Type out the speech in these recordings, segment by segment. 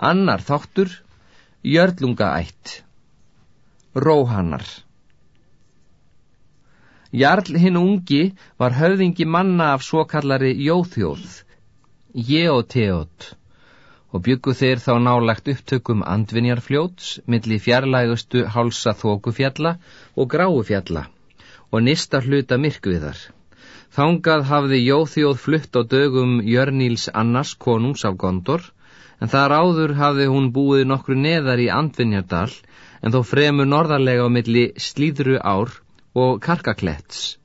Annar þáttur, Jörlungaætt, Róhannar. Jarl hinn ungi var höfðingi manna af svo kallari Jóþjóð, Jeoteot, og byggu þeir þá nálagt upptökum andvinjarfljóts millir fjarlægustu hálsa þókufjalla og gráufjalla og nista hluta myrkviðar. Þángað hafði Jóþjóð flutt á dögum Jörníls Annars konungs af Gondor, en þar áður hafði hún búið nokkru neðar í Andvinjardal en þó fremur norðarlega á milli Slíðru ár og Karkakletts.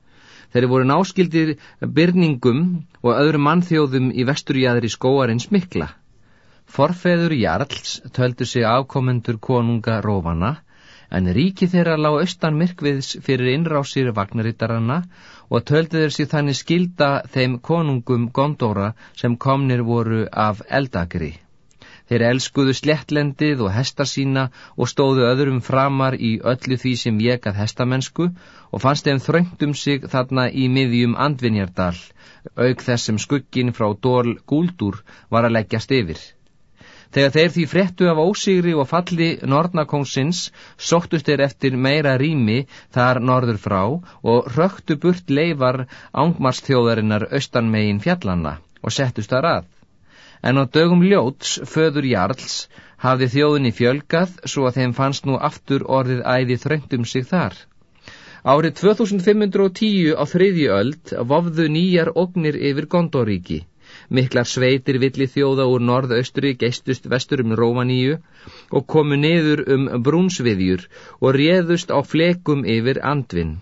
Þeir voru náskildir byrningum og öðru mannþjóðum í vesturjæðri skóarins mikla. Forfeður Jarls töldu sig afkomendur konunga Rófana, en ríki þeirra lág austan myrkviðs fyrir innrásir vagnarittarana og töldu þeir sig þannig skilda þeim konungum Gondóra sem komnir voru af eldagri. Þeir elskuðu slettlendið og hesta sína og stóðu öðrum framar í öllu því sem ég að hestamennsku og fannst þeim þröngt um sig þarna í miðjum andvinjardal, auk þessum skuggin frá dól gúldur var að leggjast yfir. Þegar þeir því frettu af ósigri og falli Nornakóngsins sóttust þeir eftir meira rými þar norður frá og röktu burt leifar ángmarstjóðarinnar austanmegin fjallanna og settust þar að en á dögum ljóts, föður Jarls, hafði þjóðinni fjölgað svo að þeim fannst nú aftur orðið æði þröngt um sig þar. Árið 2510 á þriðju öld vofðu nýjar ognir yfir Gondoríki. Miklar sveitir villi þjóða úr norðaustri geistust vestur um Rómaníu og komu niður um brúnsviðjur og réðust á flekum yfir andvinn.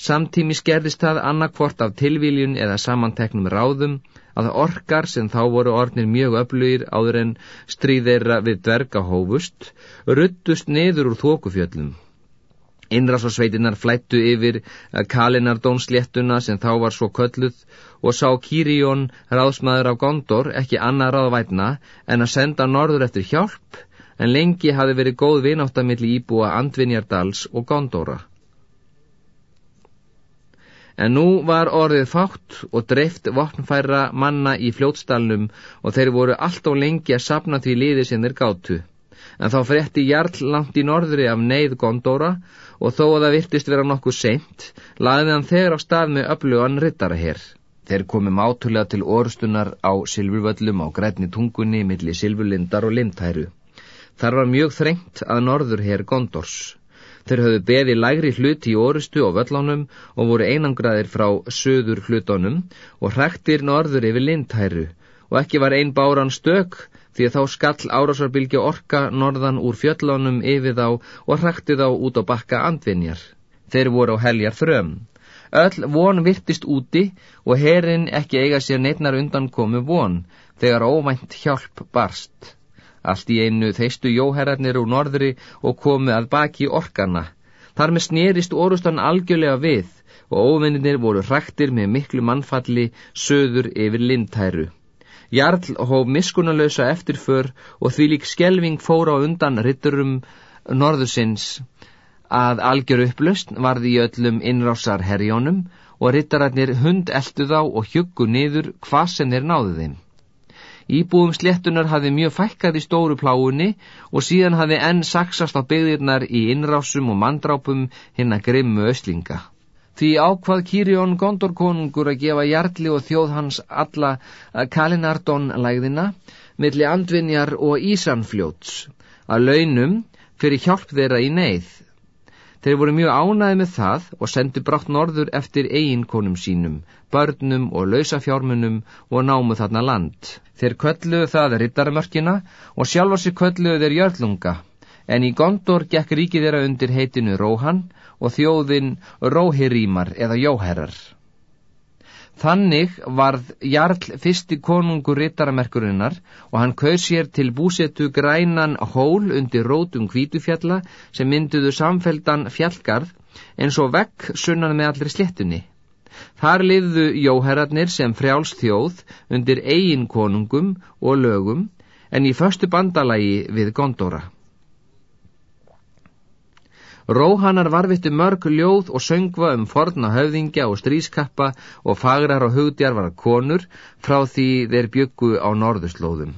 Samtími skerðist það annarkvort af tilvíljun eða samanteknum ráðum að orkar sem þá voru ornir mjög öflugir áður en stríðeira við dverga hófust, ruttust niður úr þókufjöllum. Innras og sveitinnar flættu yfir Kalinardónsléttuna sem þá var svo kölluð og sá Kírión ráðsmaður á Gondor ekki annað ráðvætna en að senda norður eftir hjálp en lengi hafi verið góð vináttamilli íbúa Andvinjardals og Gondóra. En nú var orðið fátt og dreift vopnfæra manna í fljótstalnum og þeir voru allt á lengi að sapna því liði sem þeir gátu. En þá frétti Jarl langt í norðri af neyð Gondóra og þó að það virtist vera nokkuð seint, laðið hann þegar á stað með öflugan rittara hér. Þeir komi mátulega til orustunar á Silfurvöllum á grætni tungunni millir Silfurlindar og Lindhæru. Þar var mjög þrengt að norður hér Gondors. Þeir höfðu beði lægri hluti í orustu og völlánum og voru einangraðir frá söður hlutónum og hrektir norður yfir lindhæru og ekki var ein báran stök því þá skall árásarbilgja orka norðan úr fjöllánum yfir þá og hrekti þá út á bakka andvinjar. Þeir voru á heljar þröm. Öll von virtist úti og herin ekki eiga sér neitnar undan komu von þegar óvænt hjálp barst. Allt í einu þeistu jóherrarnir úr norðri og komu að baki orkana. Þar með snerist orustan algjörlega við og óvinninir voru hræktir með miklu mannfalli söður yfir lindhæru. Jarl hóf miskunalösa eftirför og því lík skelving fóra undan ritturum norðusins að algjör upplöst varði í öllum innrásar herjónum og rittararnir hund eldu þá og hjuggu niður hvað sem þeir náðu þeim. Íbúum sléttunar hafi mjög fækkað í stóru pláunni og síðan hafi enn saksast á byggðirnar í innrásum og mandrápum hinn að grimmu öslinga. Því ákvað Kírjón Gondorkonungur að gefa Jarlí og þjóð hans alla Kalinardón-lægðina milli andvinjar og Ísanfljóts að launum fyrir hjálp þeirra í neyð. Þeir voru mjög ánæði með það og sendu brátt norður eftir eiginkonum sínum, börnum og lausafjármunum og námu þarna land. Þeir kölluðu það rittarmörkina og sjálfar sér kölluðu þeir jörlunga, en í Gondor gekk ríkið þeirra undir heitinu Róhan og þjóðin Róhirímar eða Jóherrar. Þannig varð Jarl fyrsti konungur rittaramerkurinnar og hann kaus sér til búsetu grænan hól undir rótum kvítufjalla sem mynduðu samfeldan fjallgarð eins og vekk sunnan með allri slettunni. Þar liððu jóherarnir sem frjáls þjóð undir eigin konungum og lögum en í förstu bandalagi við Gondóra. Róhanar varvitti mörg ljóð og söngva um forna höfðingja og strískappa og fagrar og hugdjarvar konur frá því þeir byggu á norðuslóðum.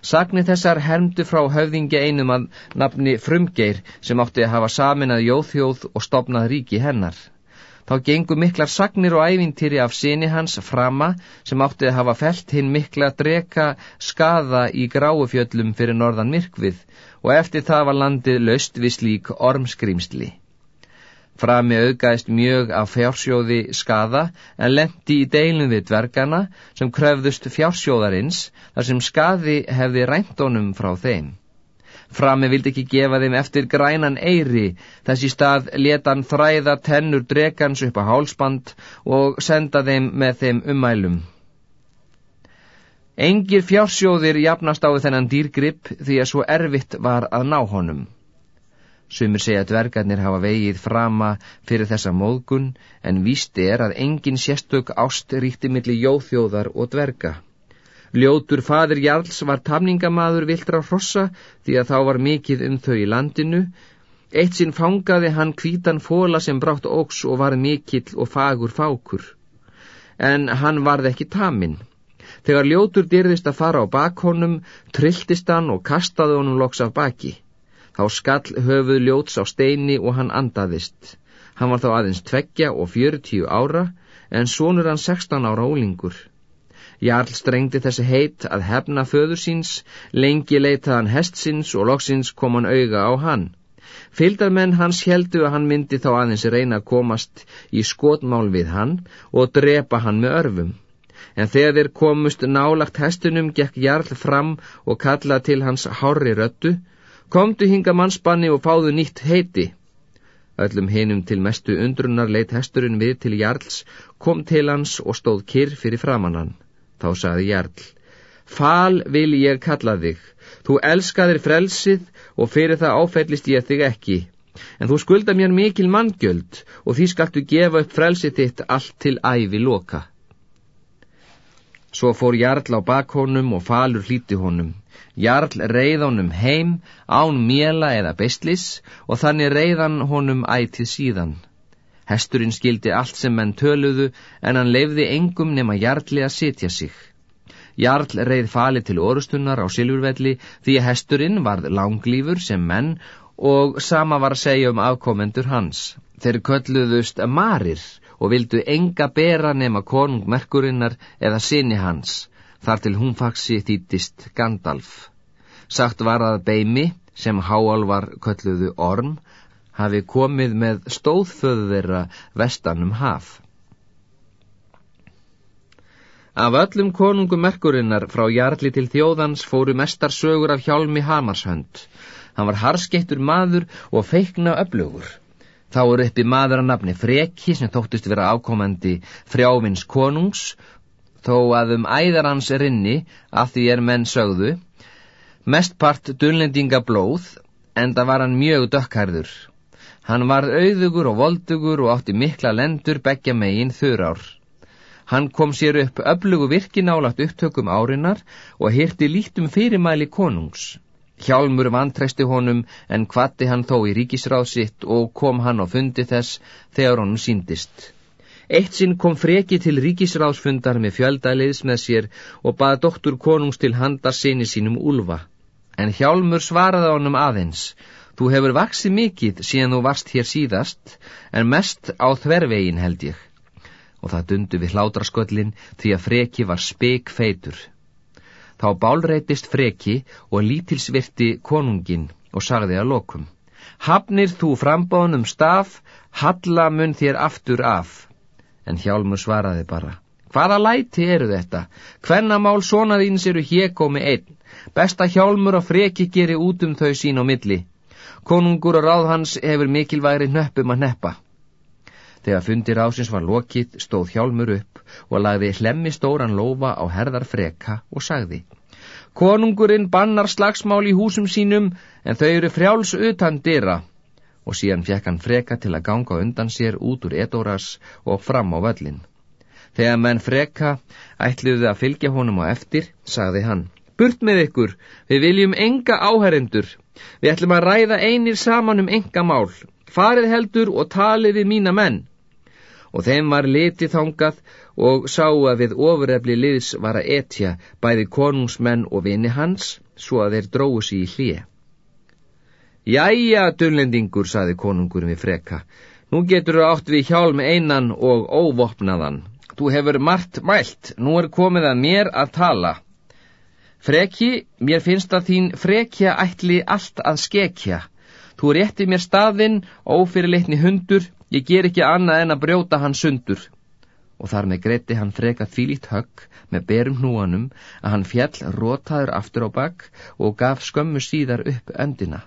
Sagni þessar hermdu frá höfðingja einum að nafni Frumgeir sem átti að hafa saminað jóþjóð og stopnað ríki hennar. Þá gengu miklar sagnir og ævintýri af síni hans frama sem átti að hafa felt hinn mikla dreka skaða í gráufjöllum fyrir norðan myrkvið og eftir það var landið löst við slík ormskrýmsli. Frami auðgæðist mjög af fjársjóði skada en lendi í deilum við dvergana sem kröfðust fjársjóðarins þar sem skadi hefði ræntónum frá þeim. Frami vildi ekki gefa þeim eftir grænan eiri þessi stað letan þræða tennur drekans upp á hálsband og senda þeim með þeim ummælum. Engir fjársjóðir jafnast á þennan dýrgrip því að svo erfitt var að ná honum. Sumir segja að dvergarnir hafa vegið frama fyrir þessa móðgun en víst er að engin sérstök ást ríkti millir jóþjóðar og dverga. Ljótur fadir Jarls var tamningamaður viltra hrossa því að þá var mikið um þau í landinu. Eitt sinn fangaði hann kvítan fóla sem brátt óks og var mikill og fagur fákur. En hann varð ekki taminn. Þegar ljótur dyrðist að fara á bakhónum, trilltist hann og kastaði honum loks af baki. Þá skall höfuð ljóts á steini og hann andaðist. Hann var þá aðeins tveggja og fjörutíu ára, en sonur hann sextan ára ólingur. Jarl strengdi þessi heit að hefna föður síns, lengi leitað hann hest síns og loksins kom hann auga á hann. Fyldarmenn hans heldu að hann myndi þá aðeins reyna að komast í skotmál við hann og drepa hann með örfum. En þegar þeir komust nálagt hestunum, gekk Jarl fram og kallaði til hans hári röttu, Komdu hinga mannspanni og fáðu nýtt heiti. Öllum hinum til mestu undrunar leitt hesturinn við til Jarls, kom til hans og stóð kyrr fyrir framannan. Þá saði Jarl, Fal vil ég kalla þig, þú elskaðir frelsið og fyrir það áfællist ég þig ekki. En þú skulda mér mikil manngjöld og því skaltu gefa upp frelsið þitt allt til ævi loka. Svo fór Jarl á bakhónum og falur hlíti honum. Jarl reið honum heim án mjela eða bestlis og þannig reiðan honum ætið síðan. Hesturinn skildi allt sem menn töluðu en hann leifði engum nema Jarlli að sitja sig. Jarl reið fali til orustunnar á Silfurvelli því að hesturinn varð langlýfur sem menn og sama var að segja um afkomendur hans. Þeir kölluðust marir og vildu enga bera nema konungmerkurinnar eða sinni hans þar til hún faksi þýttist Gandalf. Sagt var að beimi, sem háalvar kölluðu orm, hafi komið með stóðföðu þeirra vestanum haf. Af öllum konungum merkurinnar frá jarli til þjóðans fóru mestar sögur af hjálmi Hamarshönd. Hann var harskeittur maður og feikna öflugur. Þá eru uppi maður að nafni Freki sem þóttist vera ákomandi frjávins konungs þó að um æðar hans rinni af því er menn sögðu, mestpart dullendinga blóð, en það var hann mjög dökkarður. Hann var auðugur og voldugur og átti mikla lendur begja megin þurrár. Hann kom sér upp öflugu virkinálagt upptökum árinar og hirti lítum fyrirmæli konungs. Hjálmur vantræsti honum en kvatti hann þó í ríkisráð sitt og kom hann á fundi þess þegar honum síndist. Eitt sinn kom freki til ríkisráðsfundar með fjöldaliðs með sér og baða doktor konungs til handa sinni sínum úlfa. En Hjálmur svaraði honum aðeins, þú hefur vaksið mikið síðan þú varst hér síðast, en mest á þvervegin held ég. Og það dundu við hládrasköllin því að freki var spek feitur. Þá bálreitist freki og lítilsvirti konungin og sagði að lokum. Hafnir þú frambáðnum staf, halla mun þér aftur af en Hjálmur svaraði bara. Hvaða læti eru þetta? Hvenna mál svona þíns eru hégómi einn? Besta Hjálmur og freki geri út um þau sín á milli. Konungur og ráð hans hefur mikilvægri nöppum að neppa. Þegar fundir ásins var lokið stóð Hjálmur upp og lagði hlemmi stóran lofa á herðar freka og sagði Konungurinn bannar slagsmál í húsum sínum en þau eru frjáls utan dyrra og síðan fekk hann freka til að ganga undan sér út úr Edoras og fram á völlin. Þegar menn freka ætliði að fylgja honum á eftir, sagði hann, Burt með ykkur, við viljum enga áherendur, við ætlum að ræða einir saman um enga mál, farið heldur og talið við mína menn. og þeim var litið þangað og sáu að við ofurefli liðs var að etja bæði konungsmenn og vini hans, svo að þeir dróðu sér í hlið. Jæja, dullendingur, saði konungur við freka, nú getur þú átt við hjálm einan og óvopnaðan. Þú hefur margt mælt, nú er komið að mér að tala. Freki, mér finnst að þín frekja ætli allt að skekja. Þú rétti mér staðinn, ófyrirleitni hundur, ég ger ekki annað en að brjóta hann sundur. Og þar með greiti hann freka þvílít högg með berum hnúanum að hann fjall rótaður aftur á bakk og gaf skömmu síðar upp öndina.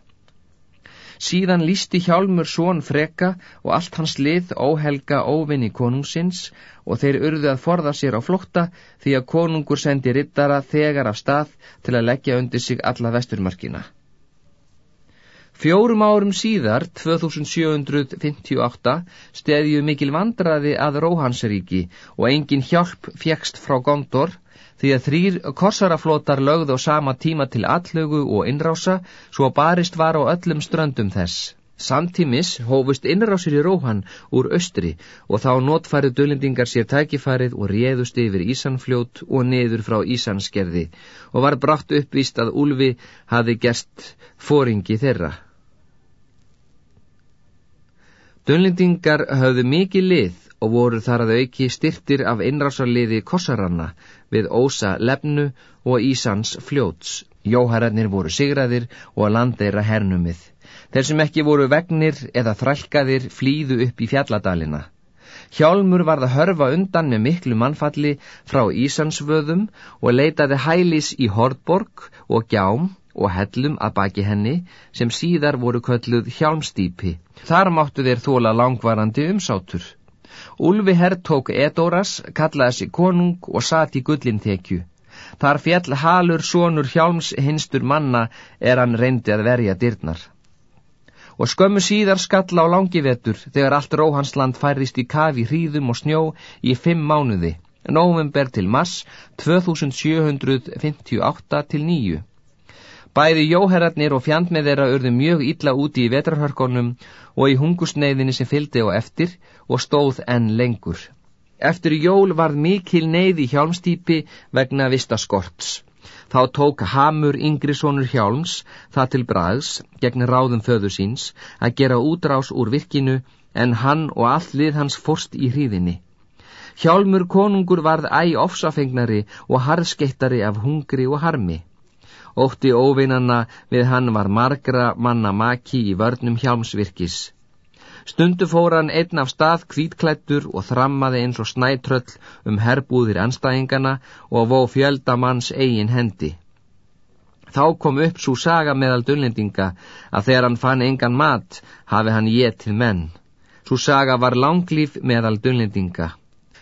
Síðan lísti hjálmur svon freka og allt hans lið óhelga óvinni konungsins og þeir urðu að forða sér á flótta því að konungur sendi rittara þegar af stað til að leggja undir sig alla vesturmarkina. Fjórum árum síðar, 2758, steðju mikil vandraði að Róhansríki og engin hjálp fjekst frá Gondor því að þrýr korsaraflótar lögð á sama tíma til allögu og innrása svo barist var á öllum ströndum þess. Samtímis hófust innrásir í Róhan úr austri og þá notfærið dölendingar sér tækifarið og réðust yfir Ísanfljót og niður frá Ísanskerði og var brátt uppvíst að Úlfi hafi gerst fóringi þeirra. Dönlendingar höfðu mikið lið og voru þar að auki styrtir af innrásarliði Kossaranna við Ósa Lefnu og Ísans fljóts. Jóhararnir voru sigraðir og landeira hernumið. Þeir sem ekki voru vegnir eða þrælkaðir flýðu upp í fjalladalina. Hjálmur varð að hörfa undan með miklu mannfalli frá Ísansvöðum og leitaði hælis í Hordborg og Gjám og hellum að baki henni sem síðar voru kölluð hjálmstýpi. Þar máttu þeir þóla langvarandi umsátur. Úlfi herr tók Edóras, kallaði sig konung og satt í gullintekju. Þar fjall halur sonur hjálms hinstur manna er hann reyndi að verja dyrnar. Og skömmu síðar skalla á langi vetur þegar allt Róhansland færist í kafi hríðum og snjó í fimm mánuði, november til mass 2758 til nýju. Bæði jóherrarnir og fjandmið þeirra urðu mjög illa úti í vetrarhörkonum og í hungusneiðinni sem fylgdi á eftir og stóð enn lengur. Eftir jól varð mikil neyð í hjálmstýpi vegna vistaskorts. Þá tók Hamur Ingrisonur Hjálms það til braðs gegn ráðum föðu síns að gera útrás úr virkinu en hann og allt lið hans forst í hríðinni. Hjálmur konungur varð æg ofsafengnari og harðskeittari af hungri og harmi. Ótti óvinnanna við hann var margra manna maki í vörnum hjálmsvirkis. Stundu fór hann einn af stað kvítklættur og þrammaði eins og snætröll um herbúðir anstæðingana og vó fjöldamanns eigin hendi. Þá kom upp svo saga meðal dullendinga að þegar hann fann engan mat hafi hann getið menn. Svo saga var langlýf meðal dullendinga.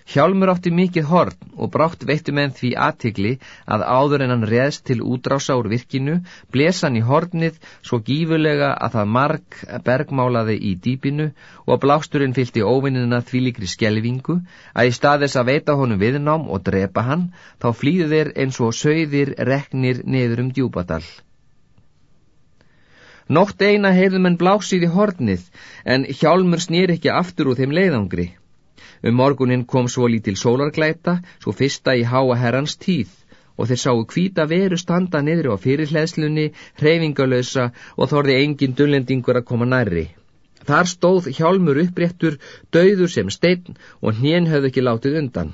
Hjálmur átti mikið horn og brátt veittu menn því aðtikli að áður en hann reðst til útrása úr virkinu, blesa hann í hornið svo gífulega að það marg bergmálaði í dýpinu og blásturinn fylgti óvinnina því líkri skjelvingu að í staðis að veita honum viðnám og drepa hann, þá flýðu þeir eins og sögðir reknir neður um djúbadal. Nótt eina heyrðum en blásið í hornið, en hjálmur snýr ekki aftur úr þeim leiðangri. Um morgunin kom svo lítil sólarglæta, svo fyrsta í háa herrans tíð og þeir sáu kvíta veru standa niður á fyrirhleðslunni, hreyfingalösa og þorði engin dullendingur að koma nærri. Þar stóð hjálmur uppréttur, dauður sem steinn og hnén höfðu ekki látið undan.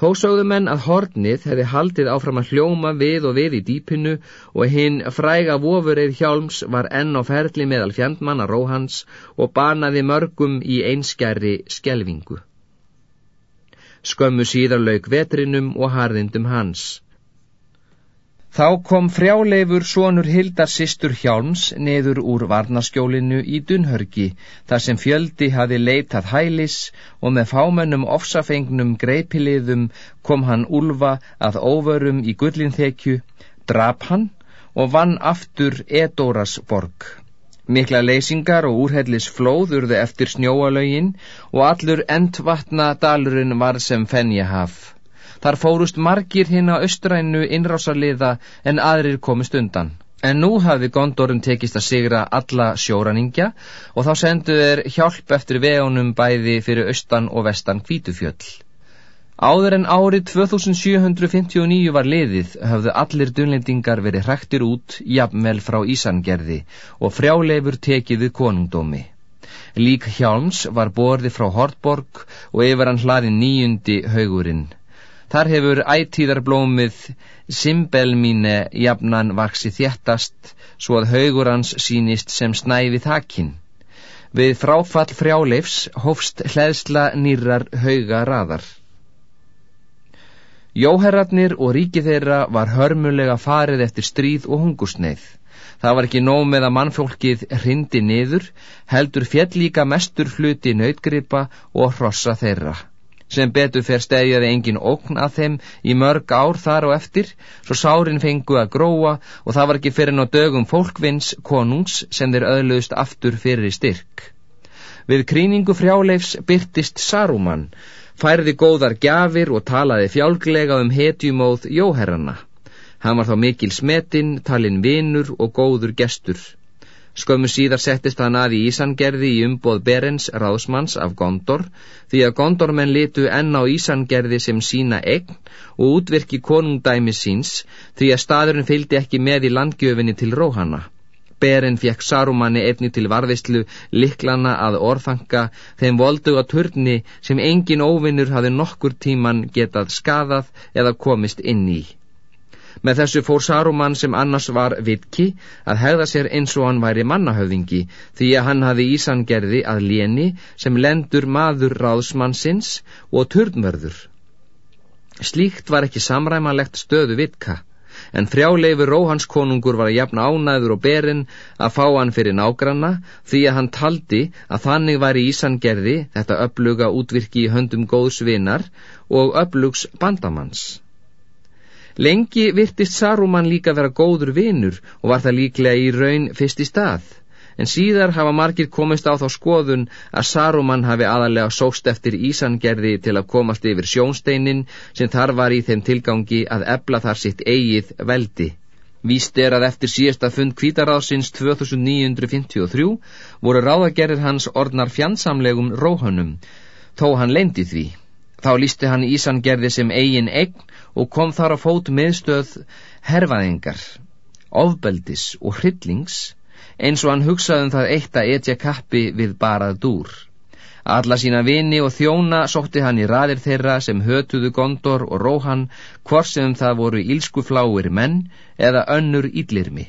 Þó sögðu menn að hornið hefði haldið áfram að hljóma við og við í dýpinu og hinn fræga vofureið hjálms var enn á ferli meðal fjandmanna róhans og banaði mörgum í einskjæri skelvingu. Skömmu síðar lauk vetrinum og harðindum hans. Þá kom frjáleifur sonur Hildar sýstur Hjálms neður úr varnaskjólinu í Dunhörgi þar sem fjöldi hafi leitað hælis og með fámennum ofsafengnum greipiliðum kom hann úlfa að óvörum í gullinþekju, drap hann og vann aftur Edóras borg. Mikla leysingar og úrhellis flóð urðu eftir snjóalögin og allur endvatna dalurinn var sem fennjahaf. Þar fórust margir hinn á austrænu innrásarliða en aðrir komist undan. En nú hafði Gondorun tekist að sigra alla sjóraningja og þá sendu þeir hjálp eftir vegunum bæði fyrir austan og vestan kvítufjöll. Áður en árið 2759 var liðið höfðu allir dunlendingar verið hræktir út jafnvel frá Ísangerði og frjáleifur tekið við konungdómi. Lík hjálms var borði frá Hortborg og yfir hann hlaði nýjundi haugurinn. Þar hefur ætíðarblómið Simbelmíne jafnan vaksi þjættast svo að haugur hans sínist sem snæfi þakkin. Við fráfall frjáleifs hófst hlæðsla nýrar hauga raðar. Jóherratnir og ríkið þeirra var hörmulega farið eftir stríð og hungursneið. Það var ekki nóg með að mannfólkið hrindi niður, heldur fjell líka mestur hluti nautgripa og hrossa þeirra sem betur fer stegjaði engin ókn að þeim í mörg ár þar og eftir, svo sárin fengu að gróa og það var ekki fyrir ná dögum fólkvins konungs sem þeir öðluðist aftur fyrir styrk. Við kríningu frjáleifs byrtist Saruman, færði góðar gjafir og talaði fjálglega um hetjumóð jóherrana. Hann var þá mikil smetinn, talinn vinur og góður gestur. Skömmu síðar settist hann að í Ísangerði í umboð Berens ráðsmanns af Gondor því að Gondormenn litu enn á Ísangerði sem sína egn og útvirki konungdæmi síns því að staðurinn fylgdi ekki með í landgjöfinni til Róhanna. Beren fekk Sarumanni efni til varðistlu liklana að orðfanga þeim voldu að turni sem engin óvinnur hafi nokkur tíman getað skadað eða komist inn í. Með þessu fór Saruman sem annars var vitki að hegða sér eins og hann væri mannahöfðingi því að hann hafi ísangerði að léni sem lendur maður ráðsmannsins og turnverður. Slíkt var ekki samræmanlegt stöðu vitka en frjáleifur Róhanskonungur var að jafna ánæður og berin að fá hann fyrir nágranna því að hann taldi að þannig var í Ísangerði þetta uppluga útvirki í höndum góðs vinar og upplugs bandamanns. Lengi virtist Saruman líka vera góður vinur og var það líklega í raun fyrst í stað. En síðar hafa margir komist á þá skoðun að Saruman hafi aðalega sóst eftir Ísangerði til að komast yfir sjónsteinin sem þar var í þeim tilgangi að ebla þar sitt eigið veldi. Víst er að eftir síðasta fund kvítaráðsins 2953 voru ráðagerðir hans orðnar fjandsamlegum róhönum, þó hann lendi því. Þá lísti hann Ísangerði sem eigin egn og kom þar á fót miðstöð herfaðingar, ofbeldis og hryllings eins og hann hugsaði um það eitt að etja kappi við barað dúr. Alla sína vini og þjóna sótti hann í raðir þeirra sem hötuðu Gondor og Róhan hvort sem það voru ílskufláir menn eða önnur íllirmi.